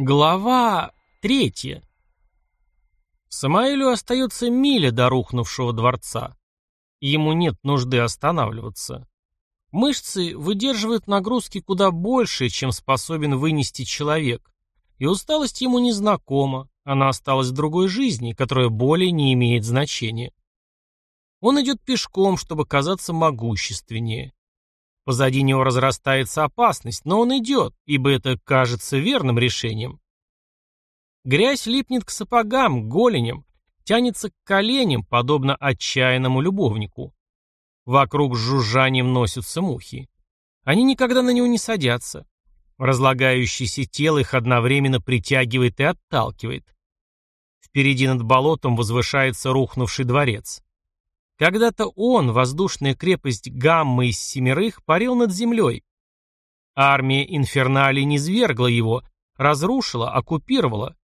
Глава третья. Самаэлю остается миля до рухнувшего дворца. Ему нет нужды останавливаться. Мышцы выдерживают нагрузки куда больше, чем способен вынести человек, и усталость ему не знакома, она осталась в другой жизни, которая более не имеет значения. Он идет пешком, чтобы казаться могущественнее. Позади него разрастается опасность, но он идет, ибо это кажется верным решением. Грязь липнет к сапогам, к голеням, тянется к коленям, подобно отчаянному любовнику. Вокруг с жужжанием носятся мухи. Они никогда на него не садятся. Разлагающееся тело их одновременно притягивает и отталкивает. Впереди над болотом возвышается рухнувший дворец. Когда-то он, воздушная крепость Гаммы из семерых, парил над землей. Армия Инфернали низвергла его, разрушила, оккупировала.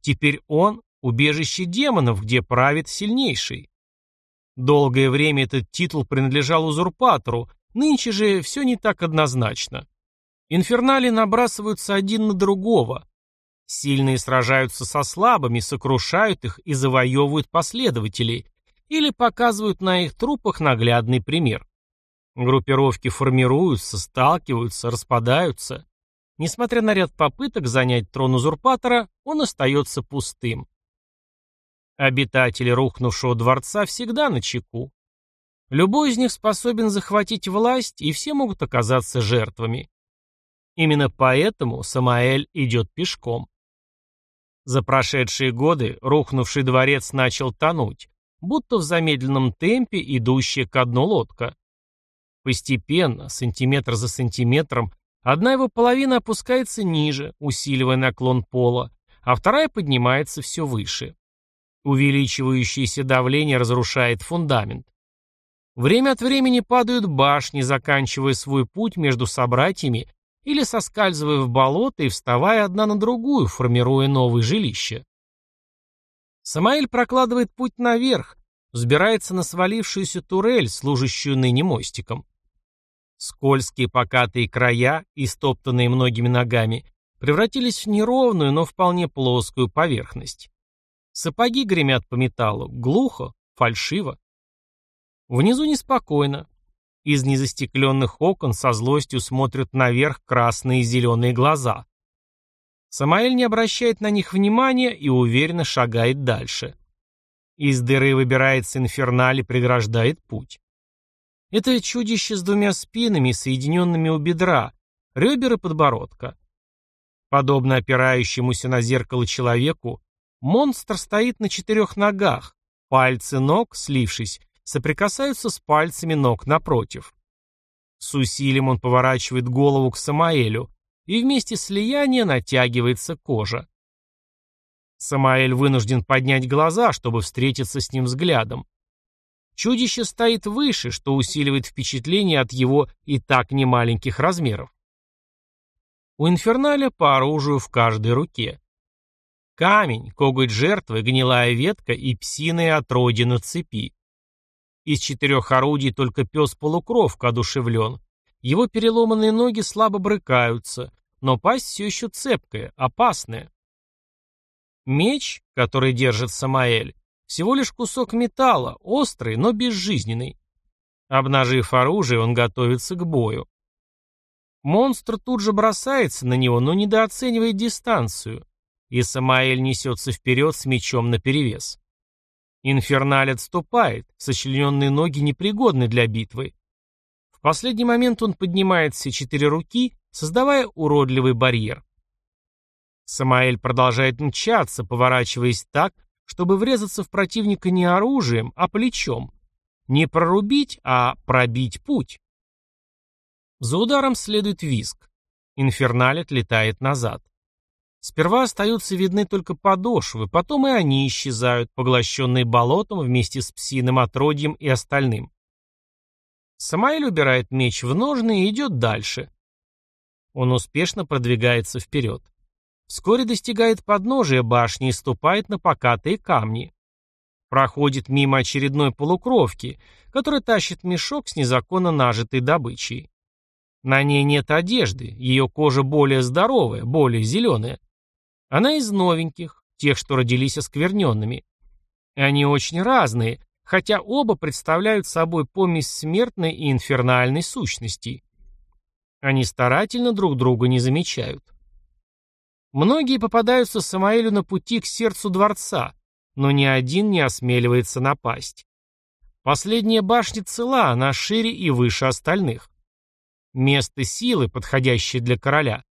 Теперь он – убежище демонов, где правит сильнейший. Долгое время этот титул принадлежал узурпатору, нынче же все не так однозначно. Инфернали набрасываются один на другого. Сильные сражаются со слабыми, сокрушают их и завоевывают последователей, или показывают на их трупах наглядный пример. Группировки формируются, сталкиваются, распадаются. Несмотря на ряд попыток занять трон узурпатора, он остается пустым. Обитатели рухнувшего дворца всегда на чеку. Любой из них способен захватить власть, и все могут оказаться жертвами. Именно поэтому Самаэль идет пешком. За прошедшие годы рухнувший дворец начал тонуть, будто в замедленном темпе идущая ко дну лодка. Постепенно, сантиметр за сантиметром, одна его половина опускается ниже, усиливая наклон пола, а вторая поднимается все выше. Увеличивающееся давление разрушает фундамент. Время от времени падают башни, заканчивая свой путь между собратьями или соскальзывая в болото и вставая одна на другую, формируя новые жилища. Самаэль прокладывает путь наверх, взбирается на свалившуюся турель, служащую ныне мостиком. Скользкие покатые края, истоптанные многими ногами, превратились в неровную, но вполне плоскую поверхность. Сапоги гремят по металлу, глухо, фальшиво. Внизу неспокойно. Из незастекленных окон со злостью смотрят наверх красные и зеленые глаза. Самаэль не обращает на них внимания и уверенно шагает дальше. Из дыры выбирается инферналь и преграждает путь. Это чудище с двумя спинами, соединенными у бедра, ребер и подбородка. Подобно опирающемуся на зеркало человеку, монстр стоит на четырех ногах, пальцы ног, слившись, соприкасаются с пальцами ног напротив. С усилием он поворачивает голову к Самаэлю, и вместе слияния натягивается кожа. Самаэль вынужден поднять глаза, чтобы встретиться с ним взглядом. Чудище стоит выше, что усиливает впечатление от его и так немаленьких размеров. У инферналя по оружию в каждой руке. Камень, коготь жертвы, гнилая ветка и псиные отродья на цепи. Из четырех орудий только пес-полукровка одушевлен, его переломанные ноги слабо брыкаются, но пасть все еще цепкая, опасная. Меч, который держит Самаэль, всего лишь кусок металла, острый, но безжизненный. Обнажив оружие, он готовится к бою. Монстр тут же бросается на него, но недооценивает дистанцию, и Самаэль несется вперед с мечом наперевес. Инферналь отступает, сочлененные ноги непригодны для битвы последний момент он поднимает все четыре руки, создавая уродливый барьер. Самаэль продолжает мчаться, поворачиваясь так, чтобы врезаться в противника не оружием, а плечом. Не прорубить, а пробить путь. За ударом следует виск. Инферналь отлетает назад. Сперва остаются видны только подошвы, потом и они исчезают, поглощенные болотом вместе с псиным отродьем и остальным. Самаэль убирает меч в ножны и идет дальше. Он успешно продвигается вперед. Вскоре достигает подножия башни и ступает на покатые камни. Проходит мимо очередной полукровки, которая тащит мешок с незаконно нажитой добычей. На ней нет одежды, ее кожа более здоровая, более зеленая. Она из новеньких, тех, что родились оскверненными. Они очень разные, хотя оба представляют собой помесь смертной и инфернальной сущностей. Они старательно друг друга не замечают. Многие попадаются Самаэлю на пути к сердцу дворца, но ни один не осмеливается напасть. Последняя башня цела, она шире и выше остальных. Место силы, подходящее для короля.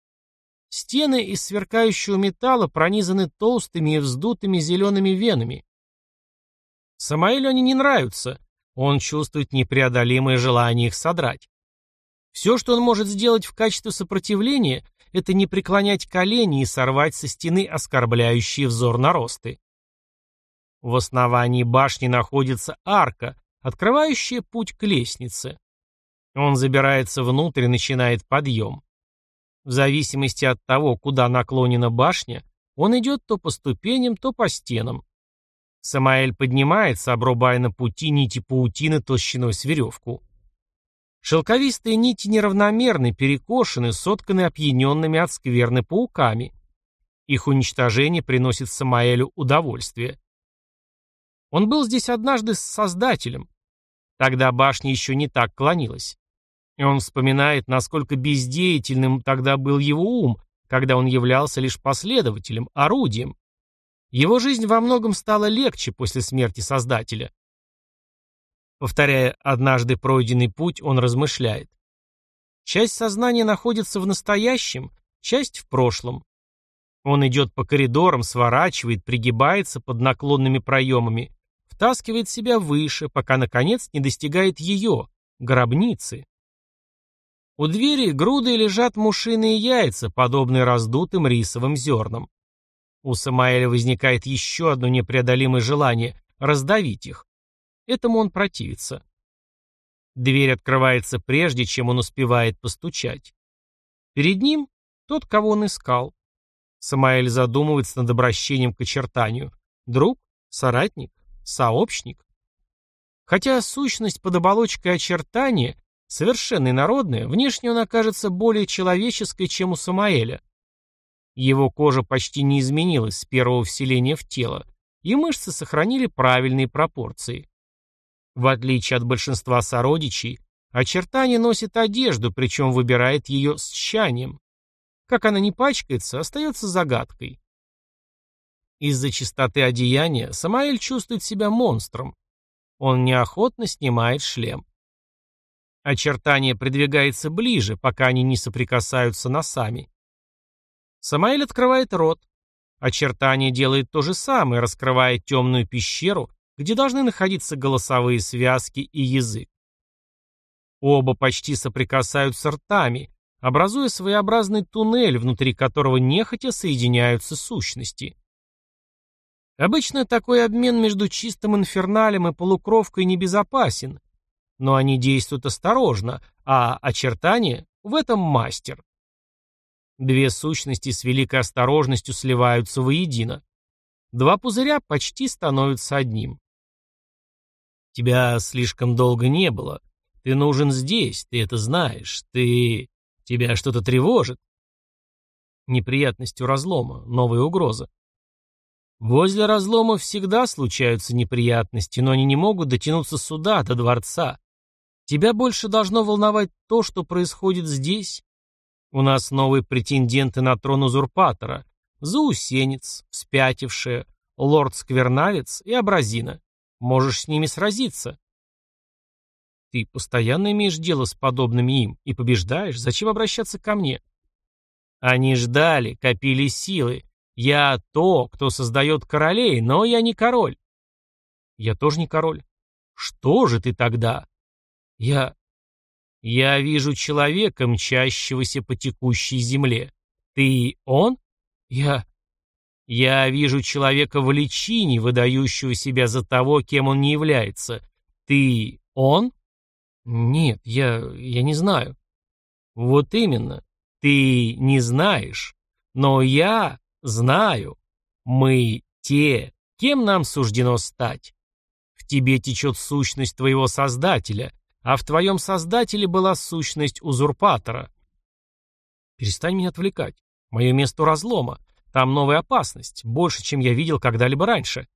Стены из сверкающего металла пронизаны толстыми и вздутыми зелеными венами. Самаэлю они не нравятся, он чувствует непреодолимое желание их содрать. Все, что он может сделать в качестве сопротивления, это не преклонять колени и сорвать со стены оскорбляющие взор наросты. В основании башни находится арка, открывающая путь к лестнице. Он забирается внутрь и начинает подъем. В зависимости от того, куда наклонена башня, он идет то по ступеням, то по стенам. Самаэль поднимается, обрубая на пути нити паутины толщиной с веревку. Шелковистые нити неравномерны, перекошены, сотканы опьяненными от скверны пауками. Их уничтожение приносит Самаэлю удовольствие. Он был здесь однажды с Создателем. Тогда башня еще не так клонилась. И он вспоминает, насколько бездеятельным тогда был его ум, когда он являлся лишь последователем, орудием. Его жизнь во многом стала легче после смерти Создателя. Повторяя однажды пройденный путь, он размышляет. Часть сознания находится в настоящем, часть в прошлом. Он идет по коридорам, сворачивает, пригибается под наклонными проемами, втаскивает себя выше, пока, наконец, не достигает ее, гробницы. У двери грудой лежат мушиные яйца, подобные раздутым рисовым зернам. У Самаэля возникает еще одно непреодолимое желание – раздавить их. Этому он противится. Дверь открывается прежде, чем он успевает постучать. Перед ним тот, кого он искал. Самаэль задумывается над обращением к очертанию. Друг? Соратник? сообщник. Хотя сущность под оболочкой очертания совершенно инородная, внешне он окажется более человеческой, чем у Самаэля. Его кожа почти не изменилась с первого вселения в тело, и мышцы сохранили правильные пропорции. В отличие от большинства сородичей, очертание носит одежду, причем выбирает ее с тщанием. Как она не пачкается, остается загадкой. Из-за чистоты одеяния Самаэль чувствует себя монстром. Он неохотно снимает шлем. Очертание придвигается ближе, пока они не соприкасаются носами. Самаэль открывает рот. Очертание делает то же самое, раскрывая темную пещеру, где должны находиться голосовые связки и язык. Оба почти соприкасаются ртами, образуя своеобразный туннель, внутри которого нехотя соединяются сущности. Обычно такой обмен между чистым инферналем и полукровкой небезопасен, но они действуют осторожно, а очертания в этом мастер. Две сущности с великой осторожностью сливаются воедино. Два пузыря почти становятся одним. Тебя слишком долго не было. Ты нужен здесь, ты это знаешь. Ты... Тебя что-то тревожит. Неприятностью разлома, новая угроза. Возле разломов всегда случаются неприятности, но они не могут дотянуться сюда, до дворца. Тебя больше должно волновать то, что происходит здесь. У нас новые претенденты на трон узурпатора. Заусенец, спятившая, лорд-сквернавец и абразина. Можешь с ними сразиться. Ты постоянно имеешь дело с подобными им и побеждаешь. Зачем обращаться ко мне? Они ждали, копили силы. Я то, кто создает королей, но я не король. Я тоже не король. Что же ты тогда? Я... Я вижу человека, мчащегося по текущей земле. Ты он? Я... Я вижу человека в личине, выдающего себя за того, кем он не является. Ты он? Нет, я... я не знаю. Вот именно. Ты не знаешь. Но я Знаю. Мы те, кем нам суждено стать. В тебе течет сущность твоего Создателя, а в твоем Создателе была сущность узурпатора. Перестань меня отвлекать. Мое место разлома. Там новая опасность, больше, чем я видел когда-либо раньше.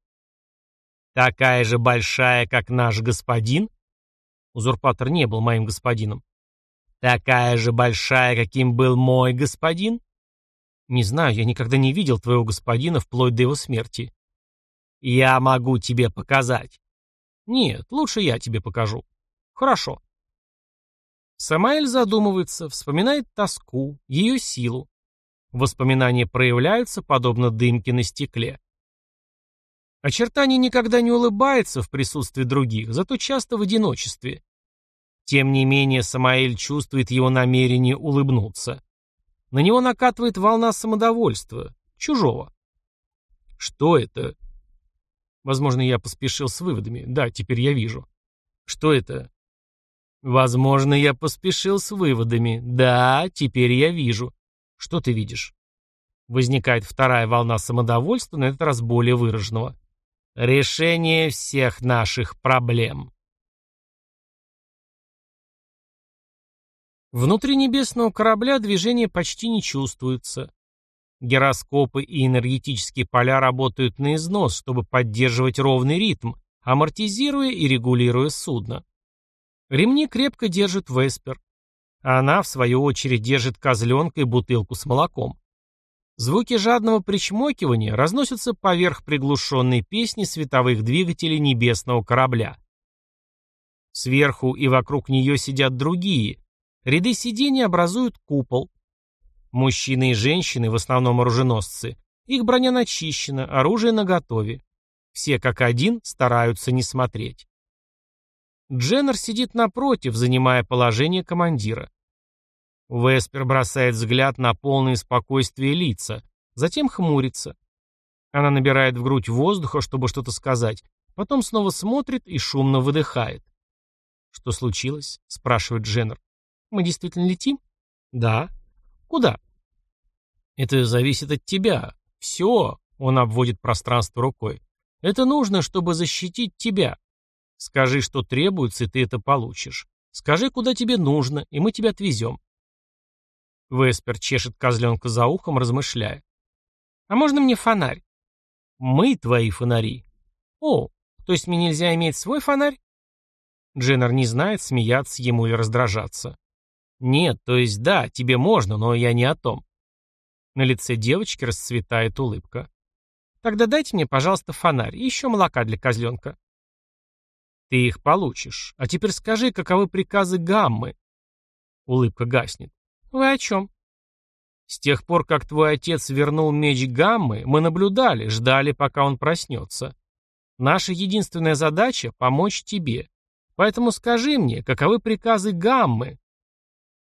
Такая же большая, как наш господин? Узурпатор не был моим господином. Такая же большая, каким был мой господин? Не знаю, я никогда не видел твоего господина вплоть до его смерти. Я могу тебе показать. Нет, лучше я тебе покажу. Хорошо. Самаэль задумывается, вспоминает тоску, ее силу. Воспоминания проявляются, подобно дымке на стекле. Очертание никогда не улыбается в присутствии других, зато часто в одиночестве. Тем не менее, Самаэль чувствует его намерение улыбнуться. На него накатывает волна самодовольства, чужого. Что это? Возможно, я поспешил с выводами. Да, теперь я вижу. Что это? Возможно, я поспешил с выводами. Да, теперь я вижу. Что ты видишь? Возникает вторая волна самодовольства, на этот раз более выраженного. Решение всех наших проблем. Внутри небесного корабля движение почти не чувствуется. Гироскопы и энергетические поля работают на износ, чтобы поддерживать ровный ритм, амортизируя и регулируя судно. Ремни крепко держит Веспер. Она, в свою очередь, держит козленка и бутылку с молоком. Звуки жадного причмокивания разносятся поверх приглушенной песни световых двигателей небесного корабля. Сверху и вокруг нее сидят другие. Ряды сидений образуют купол. Мужчины и женщины, в основном оруженосцы, их броня начищена, оружие наготове. Все как один стараются не смотреть. Дженнер сидит напротив, занимая положение командира. Веспер бросает взгляд на полное спокойствие лица, затем хмурится. Она набирает в грудь воздуха, чтобы что-то сказать, потом снова смотрит и шумно выдыхает. «Что случилось?» — спрашивает Дженнер. «Мы действительно летим?» «Да». «Куда?» «Это зависит от тебя. Все», — он обводит пространство рукой. «Это нужно, чтобы защитить тебя. Скажи, что требуется, и ты это получишь. Скажи, куда тебе нужно, и мы тебя отвезем. Веспер чешет козленка за ухом, размышляя. А можно мне фонарь? Мы твои фонари. О, то есть мне нельзя иметь свой фонарь? Дженнер не знает, смеяться ему или раздражаться. Нет, то есть да, тебе можно, но я не о том. На лице девочки расцветает улыбка. Тогда дайте мне, пожалуйста, фонарь и еще молока для козленка. Ты их получишь. А теперь скажи, каковы приказы Гаммы?» Улыбка гаснет. «Вы о чем?» «С тех пор, как твой отец вернул меч Гаммы, мы наблюдали, ждали, пока он проснется. Наша единственная задача — помочь тебе. Поэтому скажи мне, каковы приказы Гаммы?»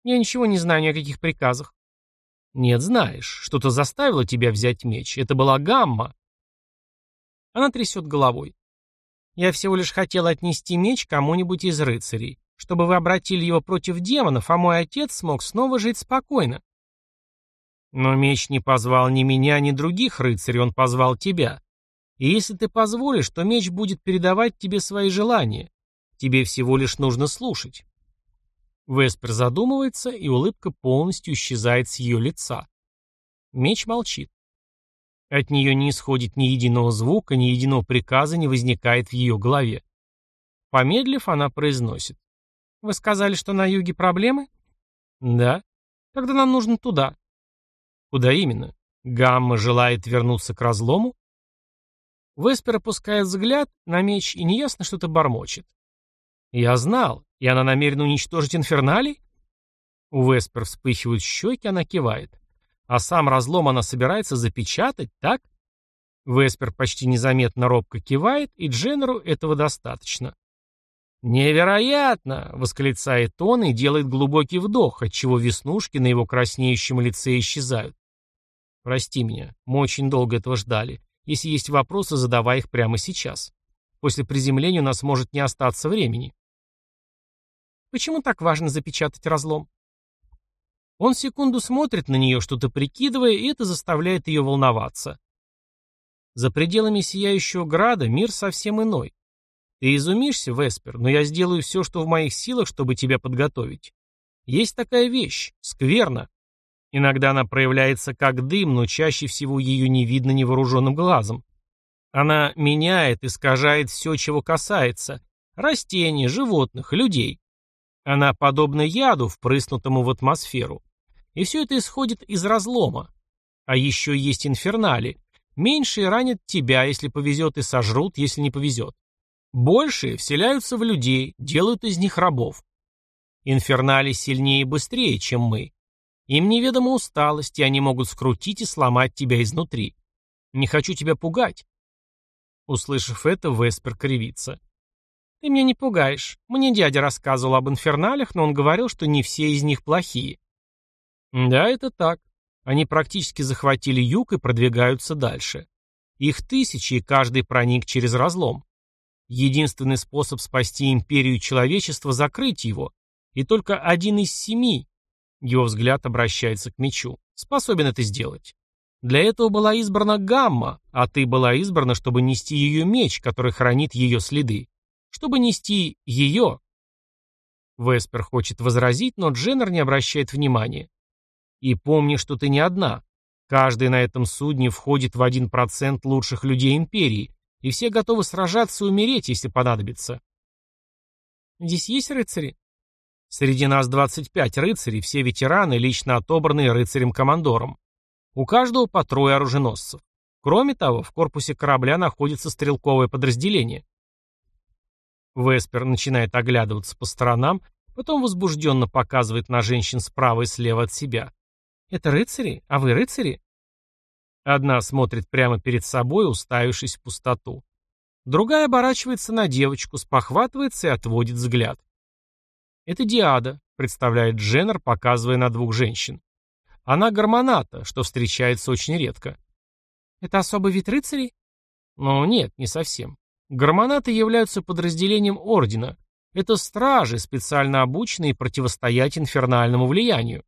«Я ничего не знаю ни о каких приказах». «Нет, знаешь, что-то заставило тебя взять меч. Это была Гамма». Она трясет головой. Я всего лишь хотел отнести меч кому-нибудь из рыцарей, чтобы вы обратили его против демонов, а мой отец смог снова жить спокойно. Но меч не позвал ни меня, ни других рыцарей, он позвал тебя. И если ты позволишь, то меч будет передавать тебе свои желания. Тебе всего лишь нужно слушать. Веспер задумывается, и улыбка полностью исчезает с ее лица. Меч молчит. От нее не исходит ни единого звука, ни единого приказа не возникает в ее голове. Помедлив, она произносит. «Вы сказали, что на юге проблемы?» «Да. Тогда нам нужно туда». «Куда именно? Гамма желает вернуться к разлому?» Веспер опускает взгляд на меч и неясно что-то бормочет. «Я знал. И она намерена уничтожить инферналей?» У Веспер вспыхивают щеки, она кивает. А сам разлом она собирается запечатать, так? Веспер почти незаметно робко кивает, и Дженнеру этого достаточно. «Невероятно!» — восклицает он и делает глубокий вдох, отчего веснушки на его краснеющем лице исчезают. «Прости меня, мы очень долго этого ждали. Если есть вопросы, задавай их прямо сейчас. После приземления у нас может не остаться времени». «Почему так важно запечатать разлом?» Он секунду смотрит на нее, что-то прикидывая, и это заставляет ее волноваться. За пределами сияющего града мир совсем иной. Ты изумишься, Веспер, но я сделаю все, что в моих силах, чтобы тебя подготовить. Есть такая вещь — скверна. Иногда она проявляется как дым, но чаще всего ее не видно невооруженным глазом. Она меняет, искажает все, чего касается. Растения, животных, людей. Она подобна яду, впрыснутому в атмосферу. И все это исходит из разлома. А еще есть инфернали. Меньшие ранят тебя, если повезет, и сожрут, если не повезет. Большие вселяются в людей, делают из них рабов. Инфернали сильнее и быстрее, чем мы. Им неведома усталость, и они могут скрутить и сломать тебя изнутри. Не хочу тебя пугать. Услышав это, Веспер кривится. Ты меня не пугаешь. Мне дядя рассказывал об инферналях, но он говорил, что не все из них плохие. Да, это так. Они практически захватили юг и продвигаются дальше. Их тысячи, и каждый проник через разлом. Единственный способ спасти империю человечества – закрыть его. И только один из семи, его взгляд обращается к мечу, способен это сделать. Для этого была избрана Гамма, а ты была избрана, чтобы нести ее меч, который хранит ее следы. Чтобы нести ее. Веспер хочет возразить, но Дженнер не обращает внимания. И помни, что ты не одна. Каждый на этом судне входит в один процент лучших людей Империи, и все готовы сражаться и умереть, если понадобится. Здесь есть рыцари? Среди нас 25 рыцарей, все ветераны, лично отобранные рыцарем-командором. У каждого по трое оруженосцев. Кроме того, в корпусе корабля находится стрелковое подразделение. Веспер начинает оглядываться по сторонам, потом возбужденно показывает на женщин справа и слева от себя. «Это рыцари? А вы рыцари?» Одна смотрит прямо перед собой, уставившись в пустоту. Другая оборачивается на девочку, спохватывается и отводит взгляд. «Это Диада», — представляет Дженнер, показывая на двух женщин. «Она гормоната, что встречается очень редко». «Это особый вид рыцарей?» «Ну нет, не совсем. Гормонаты являются подразделением Ордена. Это стражи, специально обученные противостоять инфернальному влиянию.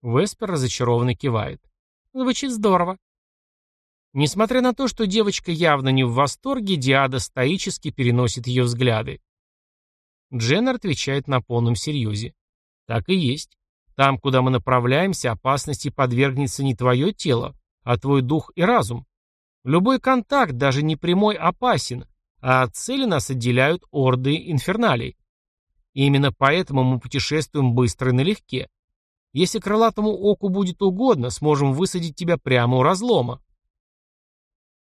Веспер разочарованно кивает. Звучит здорово. Несмотря на то, что девочка явно не в восторге, Диада стоически переносит ее взгляды. Дженнер отвечает на полном серьезе. Так и есть. Там, куда мы направляемся, опасности подвергнется не твое тело, а твой дух и разум. Любой контакт, даже не прямой, опасен, а от цели нас отделяют орды инферналей. И именно поэтому мы путешествуем быстро и налегке. Если крылатому оку будет угодно, сможем высадить тебя прямо у разлома.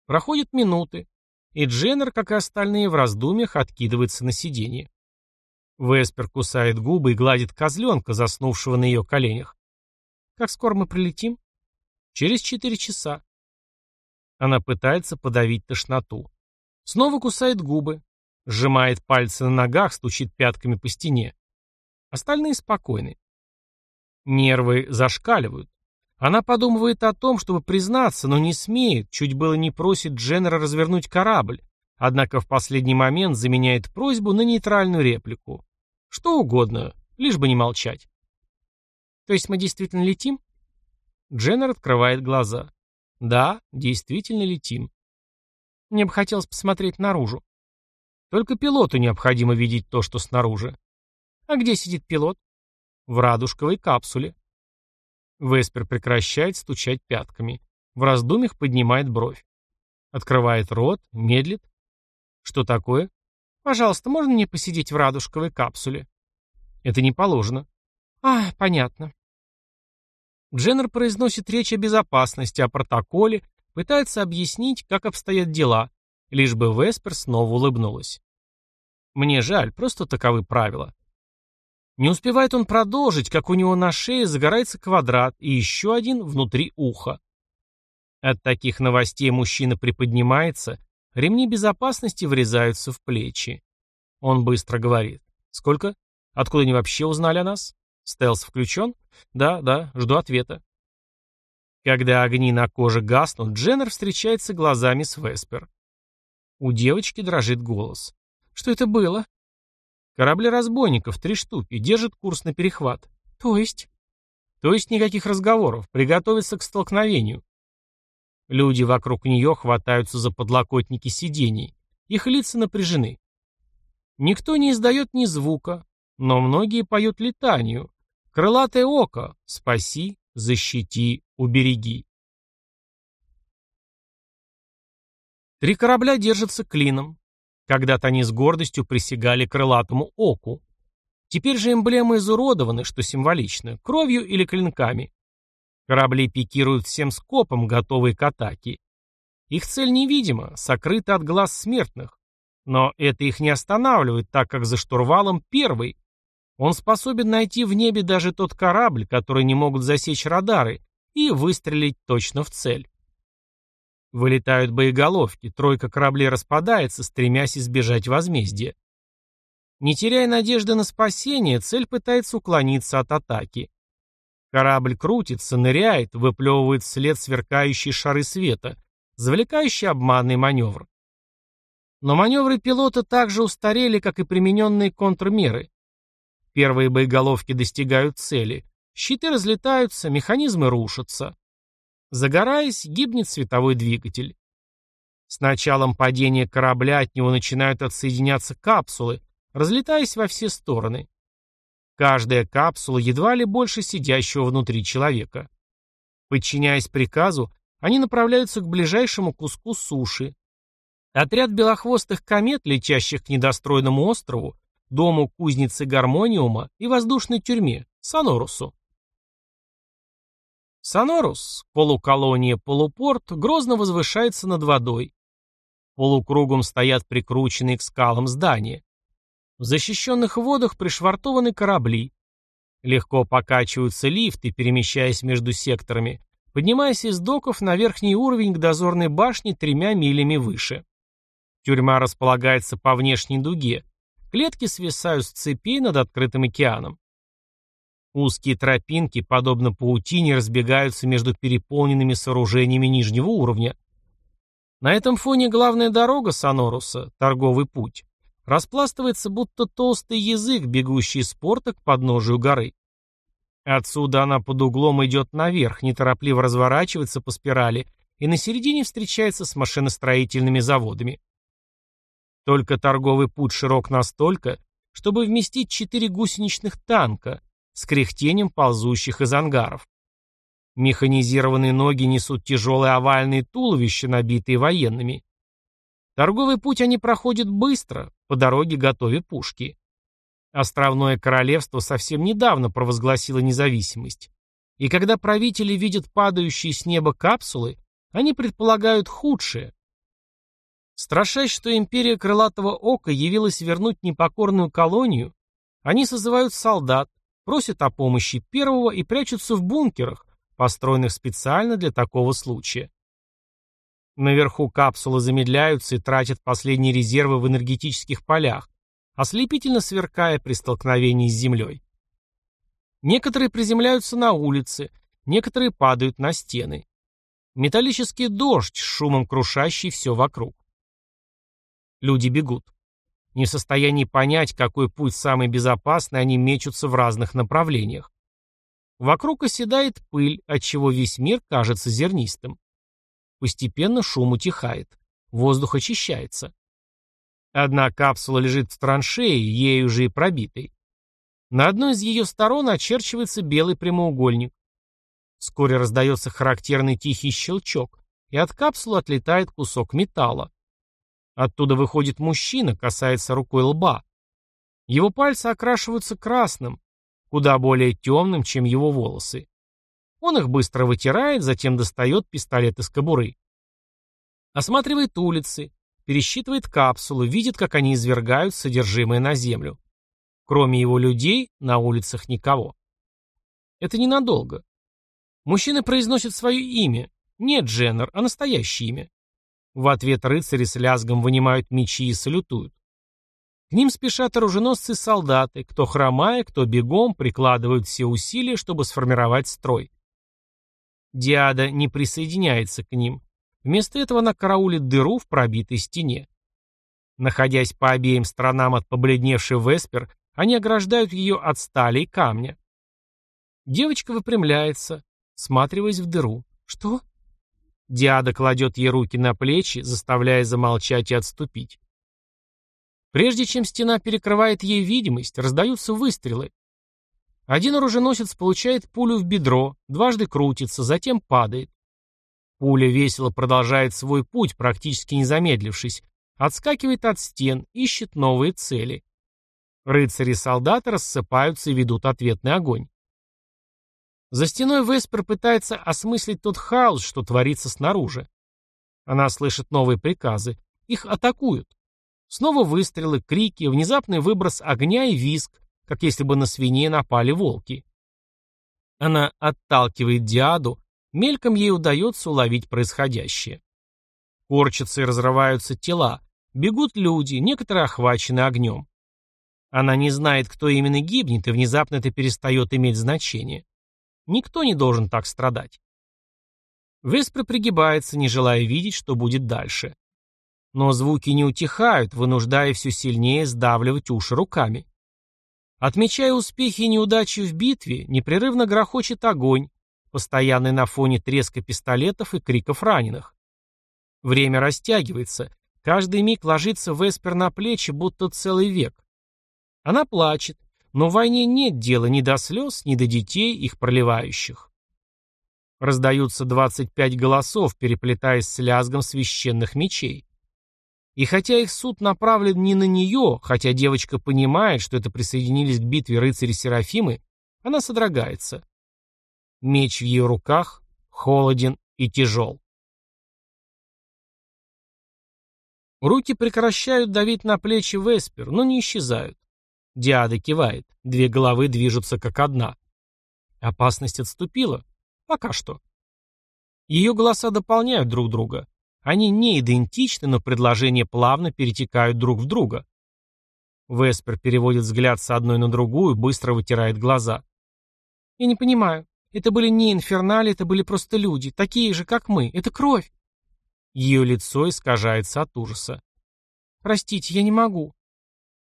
Проходят минуты, и Дженнер, как и остальные, в раздумьях откидывается на сиденье. Веспер кусает губы и гладит козленка, заснувшего на ее коленях. «Как скоро мы прилетим?» «Через четыре часа». Она пытается подавить тошноту. Снова кусает губы, сжимает пальцы на ногах, стучит пятками по стене. Остальные спокойны. Нервы зашкаливают. Она подумывает о том, чтобы признаться, но не смеет, чуть было не просит Дженнера развернуть корабль, однако в последний момент заменяет просьбу на нейтральную реплику. Что угодно, лишь бы не молчать. То есть мы действительно летим? Дженнер открывает глаза. Да, действительно летим. Мне бы хотелось посмотреть наружу. Только пилоту необходимо видеть то, что снаружи. А где сидит пилот? В радужковой капсуле. Веспер прекращает стучать пятками. В раздумьях поднимает бровь. Открывает рот, медлит. Что такое? Пожалуйста, можно мне посидеть в радужковой капсуле? Это не положено. А, понятно. Дженнер произносит речь о безопасности, о протоколе, пытается объяснить, как обстоят дела, лишь бы Веспер снова улыбнулась. Мне жаль, просто таковы правила. Не успевает он продолжить, как у него на шее загорается квадрат и еще один внутри уха. От таких новостей мужчина приподнимается, ремни безопасности врезаются в плечи. Он быстро говорит. «Сколько? Откуда они вообще узнали о нас? Стелс включен? Да, да, жду ответа». Когда огни на коже гаснут, Дженнер встречается глазами с Веспер. У девочки дрожит голос. «Что это было?» Корабли разбойников, три штуки, держат курс на перехват. То есть? То есть никаких разговоров, приготовиться к столкновению. Люди вокруг нее хватаются за подлокотники сидений. Их лица напряжены. Никто не издает ни звука, но многие поют летанию. Крылатое око, спаси, защити, убереги. Три корабля держатся клином. Когда-то они с гордостью присягали крылатому оку. Теперь же эмблемы изуродованы, что символично, кровью или клинками. Корабли пикируют всем скопом, готовые к атаке. Их цель невидима, сокрыта от глаз смертных. Но это их не останавливает, так как за штурвалом первый. Он способен найти в небе даже тот корабль, который не могут засечь радары, и выстрелить точно в цель. Вылетают боеголовки, тройка кораблей распадается, стремясь избежать возмездия. Не теряя надежды на спасение, цель пытается уклониться от атаки. Корабль крутится, ныряет, выплевывает вслед сверкающие шары света, завлекающий обманный маневр. Но маневры пилота также устарели, как и примененные контрмеры. Первые боеголовки достигают цели, щиты разлетаются, механизмы рушатся. Загораясь, гибнет световой двигатель. С началом падения корабля от него начинают отсоединяться капсулы, разлетаясь во все стороны. Каждая капсула едва ли больше сидящего внутри человека. Подчиняясь приказу, они направляются к ближайшему куску суши. Отряд белохвостых комет, летящих к недостроенному острову, дому кузницы Гармониума и воздушной тюрьме, Сонорусу. Сонорус, полуколония-полупорт, грозно возвышается над водой. Полукругом стоят прикрученные к скалам здания. В защищенных водах пришвартованы корабли. Легко покачиваются лифты, перемещаясь между секторами, поднимаясь из доков на верхний уровень к дозорной башне тремя милями выше. Тюрьма располагается по внешней дуге. Клетки свисают с цепей над открытым океаном. Узкие тропинки, подобно паутине, разбегаются между переполненными сооружениями нижнего уровня. На этом фоне главная дорога Соноруса, торговый путь, распластывается будто толстый язык, бегущий из порта к подножию горы. Отсюда она под углом идет наверх, неторопливо разворачивается по спирали и на середине встречается с машиностроительными заводами. Только торговый путь широк настолько, чтобы вместить четыре гусеничных танка, с кряхтением ползущих из ангаров. Механизированные ноги несут тяжелые овальные туловища, набитые военными. Торговый путь они проходят быстро, по дороге готовя пушки. Островное королевство совсем недавно провозгласило независимость. И когда правители видят падающие с неба капсулы, они предполагают худшее. Страшась, что империя Крылатого Ока явилась вернуть непокорную колонию, они созывают солдат, просят о помощи первого и прячутся в бункерах, построенных специально для такого случая. Наверху капсулы замедляются и тратят последние резервы в энергетических полях, ослепительно сверкая при столкновении с землей. Некоторые приземляются на улице, некоторые падают на стены. Металлический дождь с шумом крушащий все вокруг. Люди бегут. Не в состоянии понять, какой путь самый безопасный, они мечутся в разных направлениях. Вокруг оседает пыль, отчего весь мир кажется зернистым. Постепенно шум утихает. Воздух очищается. Одна капсула лежит в траншее, ею же и пробитой. На одной из ее сторон очерчивается белый прямоугольник. Вскоре раздается характерный тихий щелчок, и от капсулы отлетает кусок металла. Оттуда выходит мужчина, касается рукой лба. Его пальцы окрашиваются красным, куда более темным, чем его волосы. Он их быстро вытирает, затем достает пистолет из кобуры. Осматривает улицы, пересчитывает капсулы, видит, как они извергают содержимое на землю. Кроме его людей, на улицах никого. Это ненадолго. Мужчина произносит свое имя. Не Дженнер, а настоящее имя. В ответ рыцари с лязгом вынимают мечи и салютуют. К ним спешат оруженосцы и солдаты, кто хромая, кто бегом, прикладывают все усилия, чтобы сформировать строй. Диада не присоединяется к ним. Вместо этого она караулит дыру в пробитой стене. Находясь по обеим сторонам от побледневшей Веспер, они ограждают ее от стали и камня. Девочка выпрямляется, сматриваясь в дыру. «Что?» Диада кладет ей руки на плечи, заставляя замолчать и отступить. Прежде чем стена перекрывает ей видимость, раздаются выстрелы. Один оруженосец получает пулю в бедро, дважды крутится, затем падает. Пуля весело продолжает свой путь, практически не замедлившись, отскакивает от стен, ищет новые цели. Рыцари и солдаты рассыпаются и ведут ответный огонь. За стеной Веспер пытается осмыслить тот хаос, что творится снаружи. Она слышит новые приказы. Их атакуют. Снова выстрелы, крики, внезапный выброс огня и виск, как если бы на свиней напали волки. Она отталкивает Диаду, мельком ей удается уловить происходящее. Корчатся и разрываются тела, бегут люди, некоторые охвачены огнем. Она не знает, кто именно гибнет, и внезапно это перестает иметь значение. Никто не должен так страдать. Веспер пригибается, не желая видеть, что будет дальше. Но звуки не утихают, вынуждая все сильнее сдавливать уши руками. Отмечая успехи и неудачи в битве, непрерывно грохочет огонь, постоянный на фоне треска пистолетов и криков раненых. Время растягивается, каждый миг ложится Веспер на плечи, будто целый век. Она плачет, но в войне нет дела ни до слез, ни до детей, их проливающих. Раздаются 25 голосов, переплетаясь с лязгом священных мечей. И хотя их суд направлен не на нее, хотя девочка понимает, что это присоединились к битве рыцари Серафимы, она содрогается. Меч в ее руках холоден и тяжел. Руки прекращают давить на плечи Веспер, но не исчезают. Диада кивает. Две головы движутся как одна. Опасность отступила. Пока что. Ее голоса дополняют друг друга. Они не идентичны, но предложения плавно перетекают друг в друга. Веспер переводит взгляд с одной на другую, быстро вытирает глаза. «Я не понимаю. Это были не инфернали, это были просто люди, такие же, как мы. Это кровь». Ее лицо искажается от ужаса. «Простите, я не могу.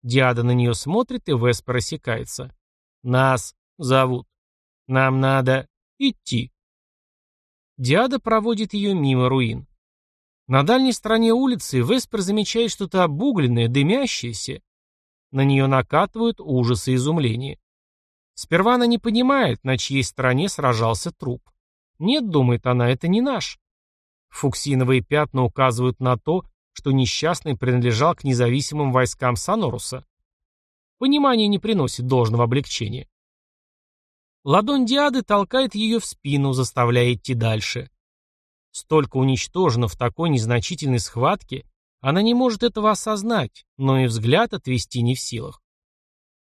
Диада на нее смотрит, и Веспер осекается. «Нас зовут. Нам надо идти». Диада проводит ее мимо руин. На дальней стороне улицы Веспер замечает что-то обугленное, дымящееся. На нее накатывают ужас и изумление. Сперва она не понимает, на чьей стороне сражался труп. Нет, думает она, это не наш. Фуксиновые пятна указывают на то, что несчастный принадлежал к независимым войскам Саноруса. Понимание не приносит должного облегчения. Ладонь Диады толкает ее в спину, заставляя идти дальше. Столько уничтожено в такой незначительной схватке, она не может этого осознать, но и взгляд отвести не в силах.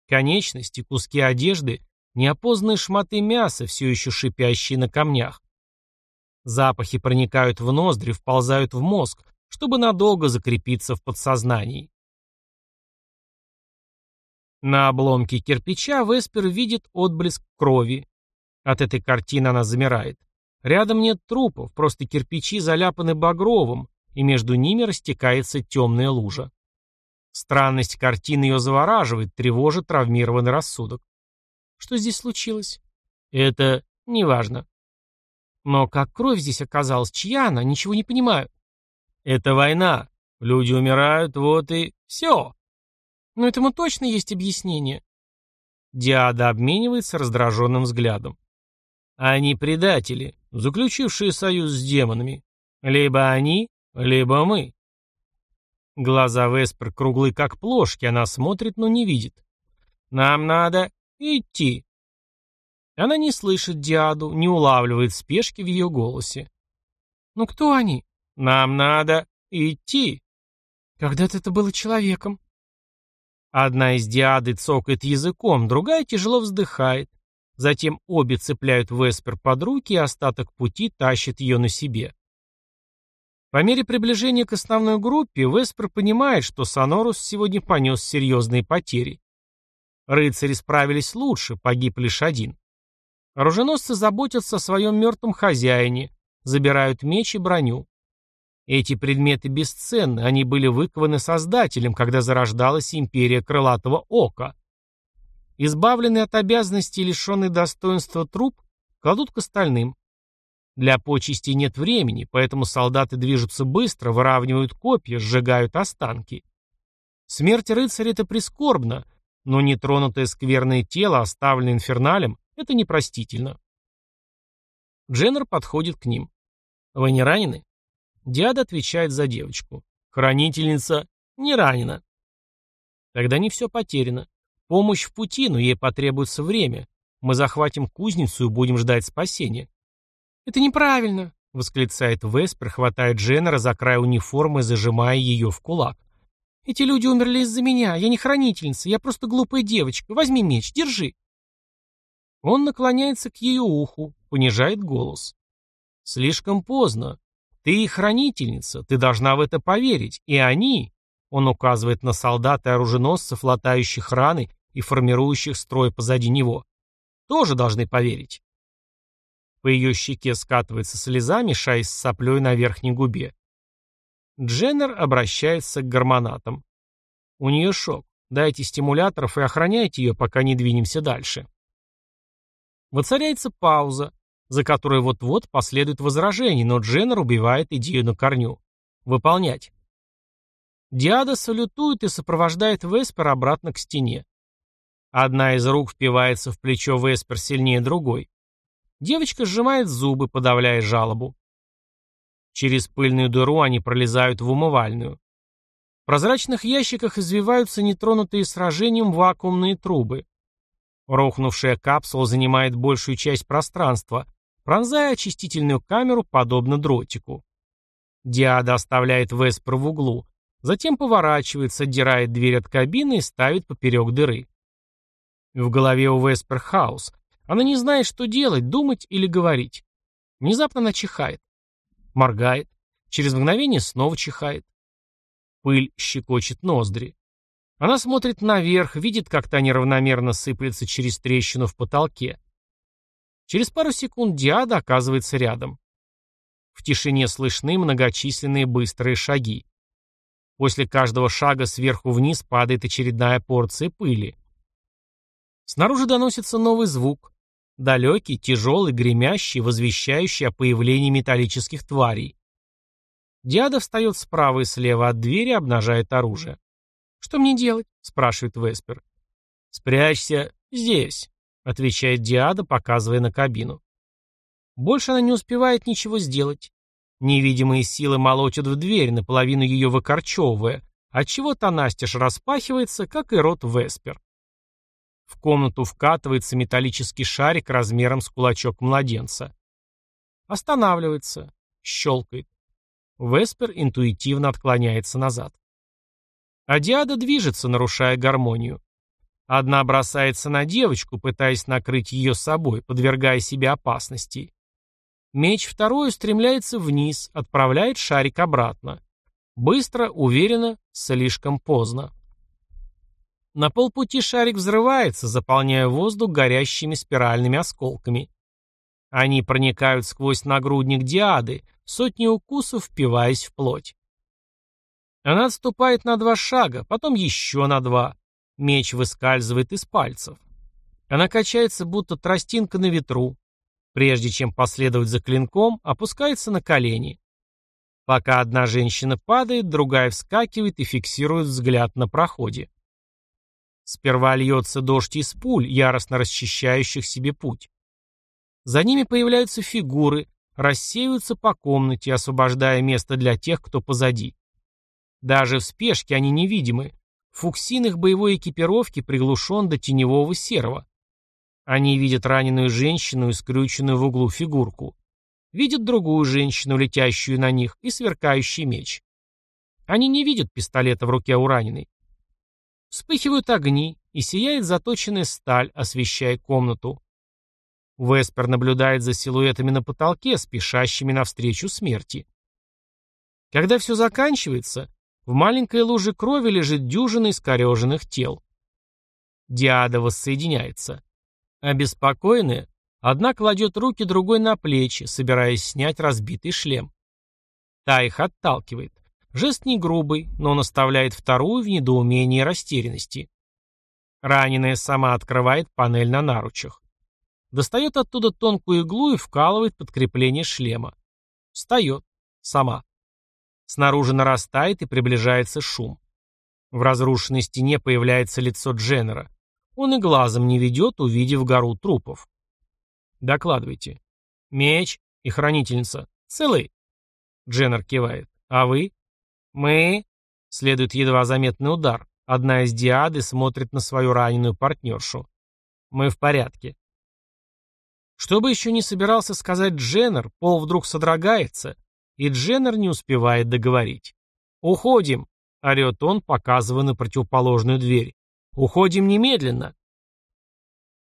Конечности, куски одежды, неопознанные шматы мяса, все еще шипящие на камнях. Запахи проникают в ноздри, вползают в мозг, чтобы надолго закрепиться в подсознании. На обломке кирпича Веспер видит отблеск крови. От этой картины она замирает. Рядом нет трупов, просто кирпичи заляпаны багровым, и между ними растекается темная лужа. Странность картины ее завораживает, тревожит травмированный рассудок. Что здесь случилось? Это неважно. Но как кровь здесь оказалась, чья она, ничего не понимаю. Это война. Люди умирают, вот и все. Но этому точно есть объяснение. Диада обменивается раздраженным взглядом. Они предатели, заключившие союз с демонами. Либо они, либо мы. Глаза Веспер круглые как плошки, она смотрит, но не видит. Нам надо идти. Она не слышит Диаду, не улавливает спешки в ее голосе. «Ну кто они?» Нам надо идти. Когда-то это было человеком. Одна из диады цокает языком, другая тяжело вздыхает. Затем обе цепляют Веспер под руки, и остаток пути тащит ее на себе. По мере приближения к основной группе, Веспер понимает, что Сонорус сегодня понес серьезные потери. Рыцари справились лучше, погиб лишь один. Оруженосцы заботятся о своем мертвом хозяине, забирают меч и броню. Эти предметы бесценны, они были выкованы Создателем, когда зарождалась империя Крылатого Ока. Избавленный от обязанностей и лишенный достоинства труп кладут к остальным. Для почести нет времени, поэтому солдаты движутся быстро, выравнивают копья, сжигают останки. Смерть рыцаря — это прискорбно, Но нетронутое скверное тело, оставленное инферналем, это непростительно. Дженнер подходит к ним. «Вы не ранены?» Диада отвечает за девочку. «Хранительница не ранена». Тогда не все потеряно. Помощь в пути, но ей потребуется время. Мы захватим кузницу и будем ждать спасения. «Это неправильно», — восклицает Веспер, хватая Дженнера за край униформы, зажимая ее в кулак. «Эти люди умерли из-за меня. Я не хранительница, я просто глупая девочка. Возьми меч, держи». Он наклоняется к ее уху, понижает голос. «Слишком поздно. Ты хранительница, ты должна в это поверить. И они...» Он указывает на солдат и оруженосцев, латающих раны и формирующих строй позади него. «Тоже должны поверить». По ее щеке скатывается слеза, мешаясь с соплей на верхней губе. Дженнер обращается к гормонатам. У нее шок. Дайте стимуляторов и охраняйте ее, пока не двинемся дальше. Воцаряется пауза, за которой вот-вот последует возражение, но Дженнер убивает идею на корню. Выполнять. Диада салютует и сопровождает Веспер обратно к стене. Одна из рук впивается в плечо Веспер сильнее другой. Девочка сжимает зубы, подавляя жалобу. Через пыльную дыру они пролезают в умывальную. В прозрачных ящиках извиваются нетронутые сражением вакуумные трубы. Рухнувшая капсула занимает большую часть пространства, пронзая очистительную камеру подобно дротику. Диада оставляет Веспер в углу, затем поворачивается, отдирает дверь от кабины и ставит поперек дыры. В голове у Веспер хаос. Она не знает, что делать, думать или говорить. Внезапно она чихает. Моргает. Через мгновение снова чихает. Пыль щекочет ноздри. Она смотрит наверх, видит, как та неравномерно сыплется через трещину в потолке. Через пару секунд Диада оказывается рядом. В тишине слышны многочисленные быстрые шаги. После каждого шага сверху вниз падает очередная порция пыли. Снаружи доносится новый звук. Далекий, тяжелый, гремящий, возвещающий о появлении металлических тварей. Диада встает справа и слева от двери обнажает оружие. «Что мне делать?» — спрашивает Веспер. «Спрячься здесь», — отвечает Диада, показывая на кабину. Больше она не успевает ничего сделать. Невидимые силы молотят в дверь, наполовину ее выкорчевывая, отчего та настежь распахивается, как и рот Веспер. В комнату вкатывается металлический шарик размером с кулачок младенца. Останавливается, щелкает. Веспер интуитивно отклоняется назад. А Диада движется, нарушая гармонию. Одна бросается на девочку, пытаясь накрыть ее собой, подвергая себе опасности. Меч второй устремляется вниз, отправляет шарик обратно. Быстро, уверенно, слишком поздно. На полпути шарик взрывается, заполняя воздух горящими спиральными осколками. Они проникают сквозь нагрудник диады, сотни укусов впиваясь в плоть. Она отступает на два шага, потом еще на два. Меч выскальзывает из пальцев. Она качается, будто тростинка на ветру. Прежде чем последовать за клинком, опускается на колени. Пока одна женщина падает, другая вскакивает и фиксирует взгляд на проходе. Сперва льется дождь из пуль, яростно расчищающих себе путь. За ними появляются фигуры, рассеиваются по комнате, освобождая место для тех, кто позади. Даже в спешке они невидимы. Фуксин их боевой экипировки приглушен до теневого серого. Они видят раненую женщину и скрюченную в углу фигурку. Видят другую женщину, летящую на них, и сверкающий меч. Они не видят пистолета в руке у раненой. Вспыхивают огни, и сияет заточенная сталь, освещая комнату. Веспер наблюдает за силуэтами на потолке, спешащими навстречу смерти. Когда все заканчивается, в маленькой луже крови лежит дюжина искореженных тел. Диада воссоединяется. Обеспокоенная, одна кладет руки другой на плечи, собираясь снять разбитый шлем. Та их отталкивает. Жест не грубый, но он оставляет вторую в недоумении и растерянности. Раненая сама открывает панель на наручах. Достает оттуда тонкую иглу и вкалывает подкрепление шлема. Встает. Сама. Снаружи нарастает и приближается шум. В разрушенной стене появляется лицо Дженнера. Он и глазом не ведет, увидев гору трупов. Докладывайте. Меч и хранительница. Целый? Дженнер кивает. А вы? Мы? Следует едва заметный удар. Одна из диады смотрит на свою раненую партнершу. Мы в порядке. Что бы еще не собирался сказать Дженнер, пол вдруг содрогается, и Дженнер не успевает договорить. «Уходим!» — орет он, показывая на противоположную дверь. «Уходим немедленно!»